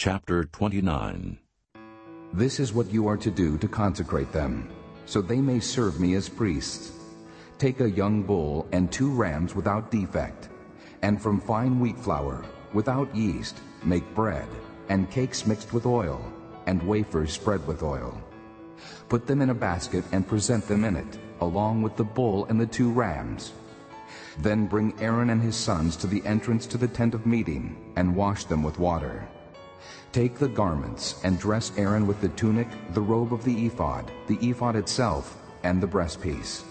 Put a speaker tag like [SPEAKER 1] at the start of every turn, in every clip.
[SPEAKER 1] Chapter 29
[SPEAKER 2] This is what you are to do to consecrate them, so they may serve me as priests. Take a young bull and two rams without defect, and from fine wheat flour, without yeast, make bread, and cakes mixed with oil, and wafers spread with oil. Put them in a basket and present them in it, along with the bull and the two rams. Then bring Aaron and his sons to the entrance to the tent of meeting, and wash them with water. Take the garments and dress Aaron with the tunic, the robe of the ephod, the ephod itself, and the breastpiece.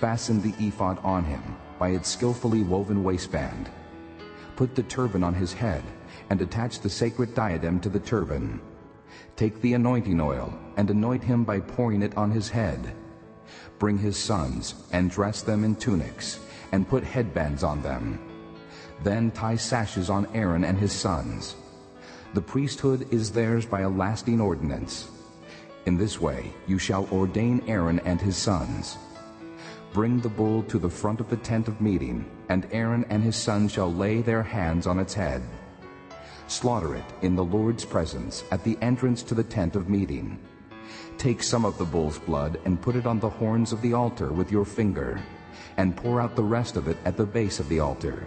[SPEAKER 2] Fasten the ephod on him by its skillfully woven waistband. Put the turban on his head and attach the sacred diadem to the turban. Take the anointing oil and anoint him by pouring it on his head. Bring his sons and dress them in tunics and put headbands on them. Then tie sashes on Aaron and his sons. The priesthood is theirs by a lasting ordinance. In this way you shall ordain Aaron and his sons. Bring the bull to the front of the tent of meeting, and Aaron and his sons shall lay their hands on its head. Slaughter it in the Lord's presence at the entrance to the tent of meeting. Take some of the bull's blood and put it on the horns of the altar with your finger, and pour out the rest of it at the base of the altar.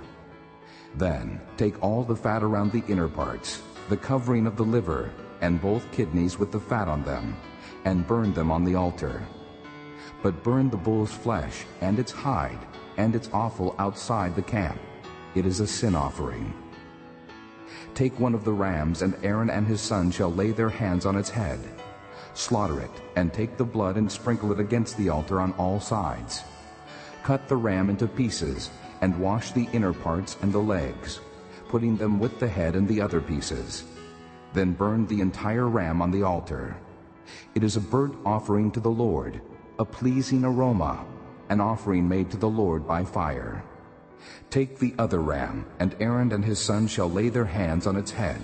[SPEAKER 2] Then take all the fat around the inner parts, the covering of the liver, and both kidneys with the fat on them, and burn them on the altar. But burn the bull's flesh and its hide and its offal outside the camp. It is a sin offering. Take one of the rams, and Aaron and his sons shall lay their hands on its head. Slaughter it, and take the blood and sprinkle it against the altar on all sides. Cut the ram into pieces, and wash the inner parts and the legs putting them with the head and the other pieces. Then burn the entire ram on the altar. It is a burnt offering to the Lord, a pleasing aroma, an offering made to the Lord by fire. Take the other ram, and Aaron and his sons shall lay their hands on its head.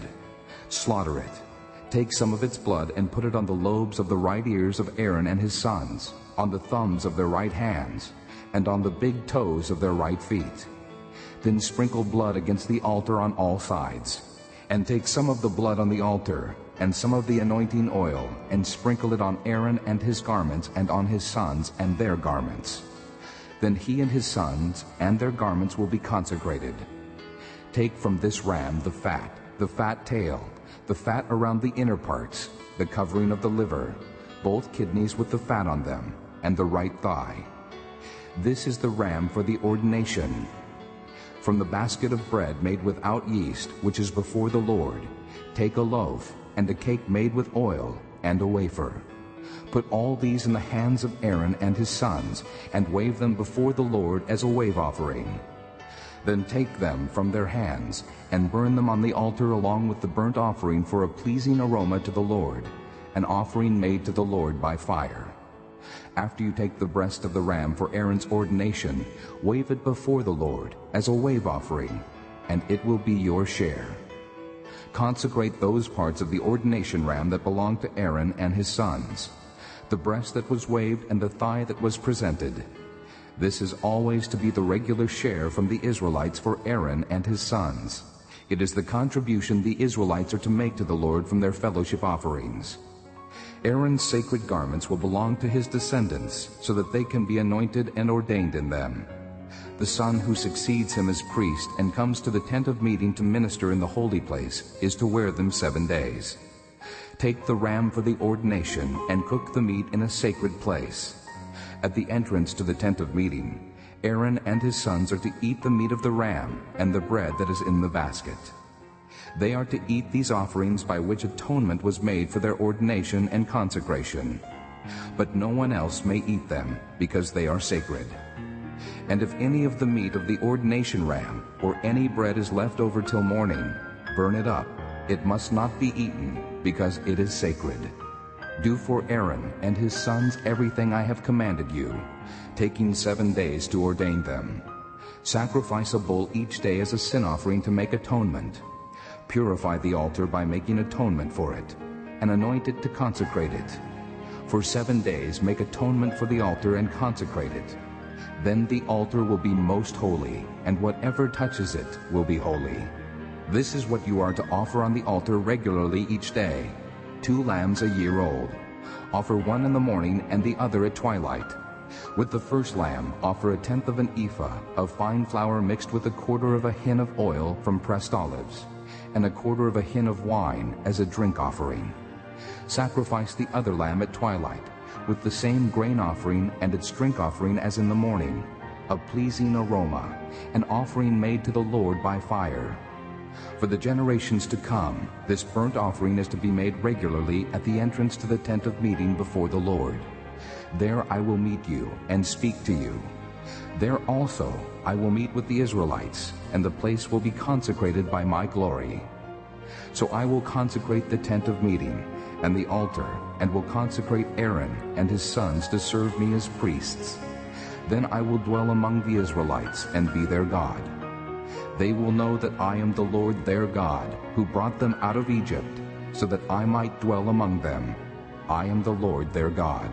[SPEAKER 2] Slaughter it. Take some of its blood and put it on the lobes of the right ears of Aaron and his sons, on the thumbs of their right hands, and on the big toes of their right feet. Then sprinkle blood against the altar on all sides. And take some of the blood on the altar, and some of the anointing oil, and sprinkle it on Aaron and his garments, and on his sons and their garments. Then he and his sons and their garments will be consecrated. Take from this ram the fat, the fat tail, the fat around the inner parts, the covering of the liver, both kidneys with the fat on them, and the right thigh. This is the ram for the ordination, from the basket of bread made without yeast, which is before the Lord, take a loaf, and a cake made with oil, and a wafer. Put all these in the hands of Aaron and his sons, and wave them before the Lord as a wave offering. Then take them from their hands, and burn them on the altar along with the burnt offering for a pleasing aroma to the Lord, an offering made to the Lord by fire. After you take the breast of the ram for Aaron's ordination, wave it before the Lord as a wave offering, and it will be your share. Consecrate those parts of the ordination ram that belong to Aaron and his sons, the breast that was waved and the thigh that was presented. This is always to be the regular share from the Israelites for Aaron and his sons. It is the contribution the Israelites are to make to the Lord from their fellowship offerings. Aaron's sacred garments will belong to his descendants, so that they can be anointed and ordained in them. The son who succeeds him as priest and comes to the tent of meeting to minister in the holy place is to wear them seven days. Take the ram for the ordination and cook the meat in a sacred place. At the entrance to the tent of meeting, Aaron and his sons are to eat the meat of the ram and the bread that is in the basket. They are to eat these offerings by which atonement was made for their ordination and consecration. But no one else may eat them, because they are sacred. And if any of the meat of the ordination ram or any bread is left over till morning, burn it up. It must not be eaten, because it is sacred. Do for Aaron and his sons everything I have commanded you, taking seven days to ordain them. Sacrifice a bull each day as a sin offering to make atonement. Purify the altar by making atonement for it, and anoint it to consecrate it. For seven days make atonement for the altar and consecrate it. Then the altar will be most holy, and whatever touches it will be holy. This is what you are to offer on the altar regularly each day, two lambs a year old. Offer one in the morning and the other at twilight. With the first lamb, offer a tenth of an ephah of fine flour mixed with a quarter of a hin of oil from pressed olives, and a quarter of a hin of wine as a drink offering. Sacrifice the other lamb at twilight, with the same grain offering and its drink offering as in the morning, a pleasing aroma, an offering made to the Lord by fire. For the generations to come, this burnt offering is to be made regularly at the entrance to the tent of meeting before the Lord. There I will meet you and speak to you. There also I will meet with the Israelites, and the place will be consecrated by my glory. So I will consecrate the tent of meeting and the altar, and will consecrate Aaron and his sons to serve me as priests. Then I will dwell among the Israelites and be their God. They will know that I am the Lord their God, who brought them out of Egypt, so that I might dwell among them. I am the Lord their God.